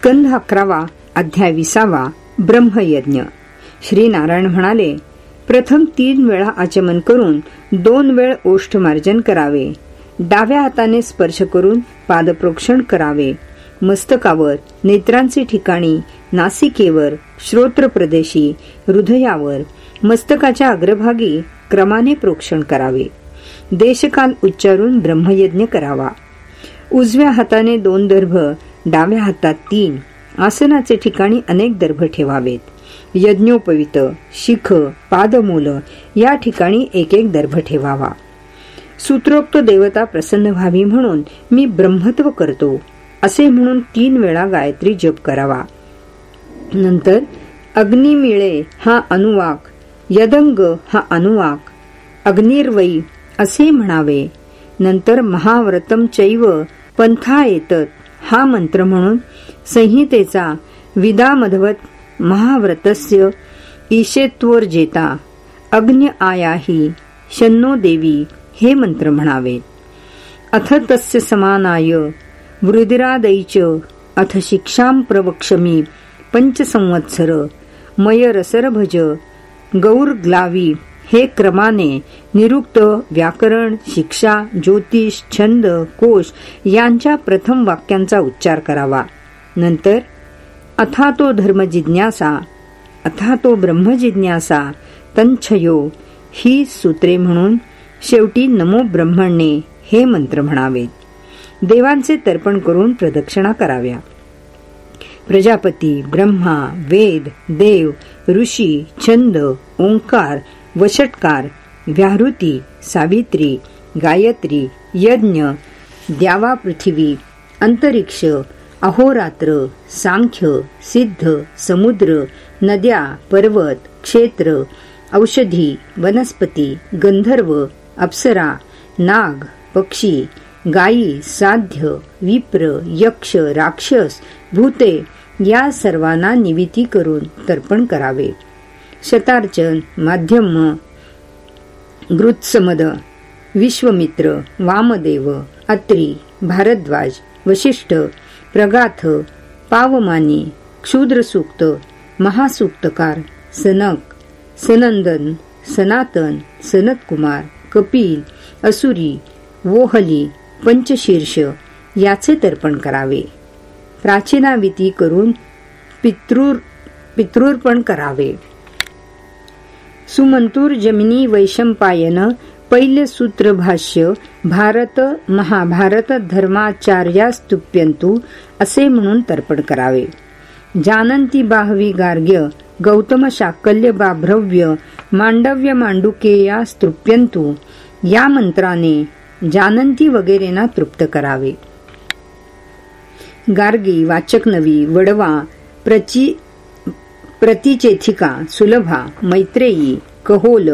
स्कंध अकरावा अध्याय विसावा ब्रह्मयज्ञ. श्री नारायण म्हणाले प्रथम तीन वेळा आचमन करून दोन वेळ ओष्ठ मार्जन करावे. डाव्या हाताने स्पर्श करून पादप्रोक्षण करावे. मस्तकावर नेत्रांचे ठिकाणी नासिकेवर श्रोत्र प्रदेशी हृदयावर मस्तकाच्या अग्रभागी क्रमाने प्रोक्षण करावे. देशकाल उच्चारून ब्रह्मयज्ञ करावा. उजव्या हाताने दोन दर्भ डाव्या हातात तीन. आसनाचे ठिकाणी अनेक दर्भ ठेवावेत. यज्ञोपवित शिख पादमूल या ठिकाणी एक एक दर्भ ठेवावा. सूत्रोक्त देवता प्रसन्न व्हावी म्हणून मी ब्रह्मत्व करतो. असे म्हणून तीन वेळा गायत्री जप करावा. नंतर अग्निमिळे हा अनुवाक यदंग हा अनुवाक अग्निर्वई असे म्हणावे. नंतर महाव्रतम चैव पंथा येतत हा मंत्र म्हणून संहितेचा विदा मधवत महाव्रतस्य ईशेत्वर जेता अग्न्य आयाही शन्नो देवी हे मंत्र म्हणावे. अथ तस्य समानाय वृदिरादैच अथ शिक्षां प्रवक्षमी पंचसंवत्सर मयरसरभज गौरग्लावी हे क्रमाने निरुक्त व्याकरण शिक्षा ज्योतिष छंद कोश यांच्या प्रथम वाक्यांचा उच्चार करावा. नंतर अथा तो धर्मजिज्ञासा अथा तो ब्रह्मजिज्ञासा तंछयो ही सूत्रे म्हणून शेवटी नमो ब्रह्मणे हे मंत्र म्हणावेत देवांचे तर्पण करून प्रदक्षिणा कराव्या. प्रजापती ब्रह्मा वेद देव ऋषी छंद ओंकार वषटकार व्याहृती सावित्री गायत्री यज्ञ द्यावा पृथ्वी अंतरिक्ष अहोरात्र सांख्य सिद्ध समुद्र नद्या पर्वत क्षेत्र औषधी वनस्पती गंधर्व अप्सरा नाग पक्षी गायी साध्य विप्र यक्ष राक्षस भूते या सर्वांना निविती करून तर्पण करावे. शतार्चन माध्यम गृत्समद विश्वमित्र वामदेव अत्री भारद्वाज वशिष्ठ प्रगाथ पावमानी क्षुद्रसूक्त महासूक्तकार सनक सनंदन सनातन सनतकुमार कपिल असुरी वोहली पंचशीर्ष याचे तर्पण करावे. प्राचीनाविती करून पितृर पितृर्पण करावे. सुमंतूर जमिनी वैशंपायन पहिले सूत्र भाष्य भारत महाभारत धर्माचार्या धर्माचार्यास्तुप्यंतु असे म्हणून तर्पण करावे. जानंती बाहवी गार्ग्य गौतम शाकल्य बाभ्रव्य मांडव्य मांडुकेया स्तृप्यंतु या मंत्राने जानंती वगैरेना तृप्त करावे. गार्गी वाचकनवी वडवा प्रची प्रतिचेथिका सुलभा मैत्रेयी कहोल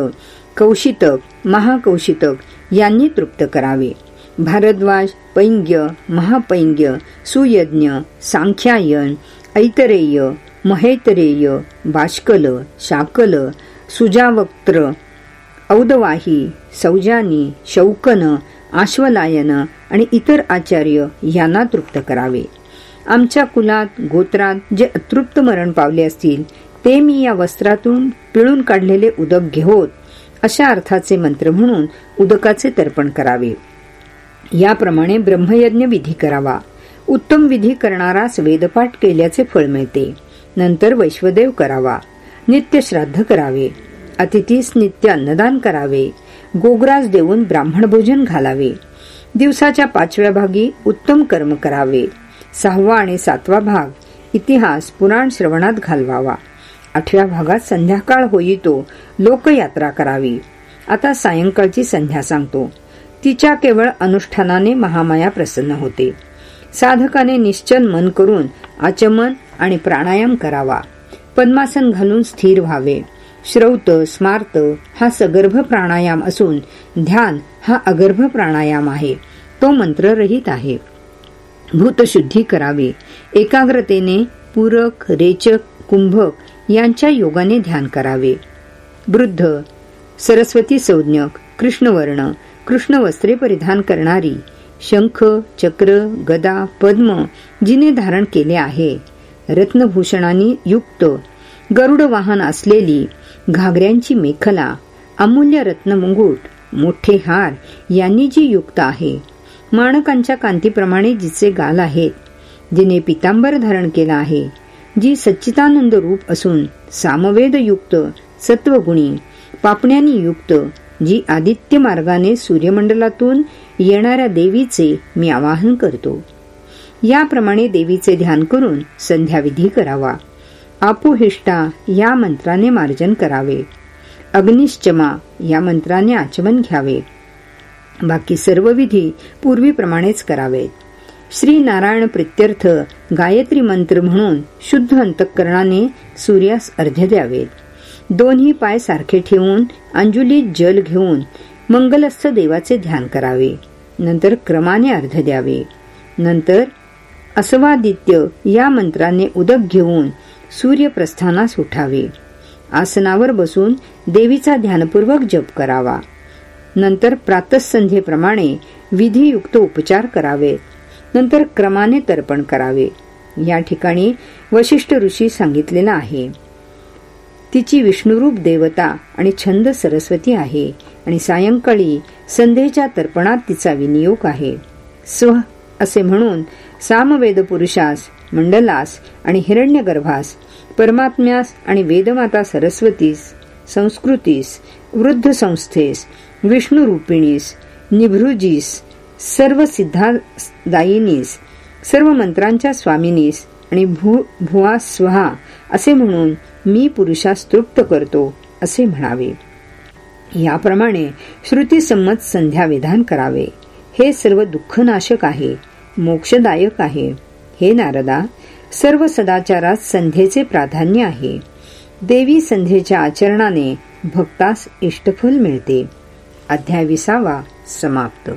कौशितक महाकौशितक यांनी तृप्त करावे. भारद्वाज पैंग्य महापैंग्य सुयज्ञ सांख्यायन ऐतरेय महेतरेय बाष्कल शाकल सुजावक्त्र औदवाही सौजानी शौकन आश्वलायन आणि इतर आचार्य यांना तृप्त करावे. आमच्या कुलात गोत्रात जे अतृप्त मरण पावले असतील ते मी या वस्त्रातून पिळून काढलेले उदक घेऊत अशा अर्थाचे मंत्र म्हणून उदकाचे तर्पण करावे. याप्रमाणे ब्रह्मयज्ञ विधी करावा. उत्तम विधी करणारास वेदपाठ केल्याचे फळ मिळते. नंतर वैश्वदेव करावा. नित्य श्राद्ध करावे. अतिथीस नित्य अन्नदान करावे. गोग्रास देऊन ब्राह्मण भोजन घालावे. दिवसाच्या पाचव्या भागी उत्तम कर्म करावे. सहावा आणि सातवा भाग इतिहास पुराण श्रवणात घालवावा. आठव्या भागात संध्याकाळ होई तो लोकयात्रा करावी. आता सायंकाळची संध्या सांगतो. तिच्या केवळ अनुष्ठानाने महामाया प्रसन्न होते. साधकाने निश्चल मन करून आचमन आणि प्राणायाम करावा. पद्मासन घालून स्थिर व्हावे. श्रौत स्मार्त हा सगर्भ प्राणायाम असून ध्यान हा अगर्भ प्राणायाम आहे. तो मंत्ररहित आहे. भूतशुद्धी करावी. एकाग्रतेने पूरक रेचक कुंभक यांच्या योगाने ध्यान करावे. वृद्ध सरस्वती संज्ञक कृष्णवर्ण कृष्ण वस्त्रे परिधान करणारी शंख चक्र गदा पद्म जिने धारण केले आहे. रत्नभूषणांनी युक्त गरुड वाहन असलेली घागऱ्यांची मेखला अमूल्य रत्नमुंगूट मोठे हार यांनी जी युक्त आहे. माणकांच्या कांतीप्रमाणे जिचे गाल आहेत जिने पितांबर धारण केला आहे जी सच्चितानंद रूप असून सामवेद युक्त सत्वगुणी पापण्यांनी युक्त जी आदित्य मार्गाने सूर्यमंडलातून येणाऱ्या देवीचे मी आवाहन करतो. याप्रमाणे देवीचे ध्यान करून संध्याविधी करावा. आपोहिष्टा या मंत्राने मार्जन करावे. अग्निश्चमा या मंत्राने आचमन घ्यावे. बाकी सर्व विधी पूर्वीप्रमाणेच करावेत. श्री नारायण प्रित्यर्थ गायत्री मंत्र म्हणून शुद्ध अंतकरणाने सूर्यास अर्ध्य द्यावेत. दोन्ही पाय सारखे ठेवून अंजुलीत जल घेऊन मंगलस्थ देवाचे ध्यान करावे. नंतर क्रमाने अर्ध द्यावे. नंतर असवादित्य या मंत्राने उदक घेऊन सूर्यप्रस्थानास उठावे. आसनावर बसून देवीचा ध्यानपूर्वक जप करावा. नंतर प्रातसंध्येप्रमाणे विधियुक्त उपचार करावेत नंतर क्रमाने तर्पण करावे. या ठिकाणी वशिष्ठ ऋषी सांगितलेला आहे. तिची विष्णुरूप देवता आणि छंद सरस्वती आहे आणि सायंकाळी संध्येच्या तर्पणात तिचा विनियोग आहे. स्व असे म्हणून सामवेद पुरुषास मंडलास आणि हिरण्यगर्भास परमात्म्यास आणि वेदमाता सरस्वतीस संस्कृतीस वृद्ध संस्थेस विष्णुरूपिणीस निभृजीस सर्व सिद्धादायिनीस सर्व मंत्रांच्या स्वामिनीस आणि भू भुवा स्वहा असे म्हणून मी पुरुषास तृप्त करतो असे म्हणावे. याप्रमाणे श्रुतीसंमत संध्या विधान करावे. हे सर्व दुःखनाशक आहे मोक्षदायक आहे. हे नारदा सर्व सदाचारात संध्येचे प्राधान्य आहे. देवी संध्येच्या आचरणाने भक्तास इष्टफल मिळते. अध्याय विसावा समाप्त.